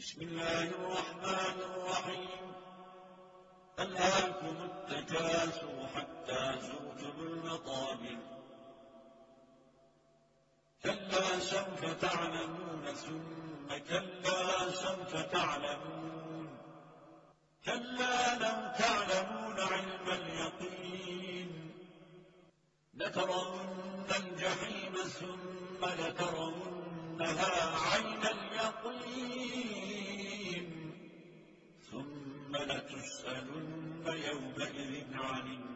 بسم الله الرحمن الرحيم. ألهاكم التكاثر حتى زرتم المطابر كلا سوف تعلمون ثم كلا سوف تعلمون. كلا لو تعلمون علم اليقين. لترون الجحيم ثم لترونها فلتسألن يومئذ عن النعيم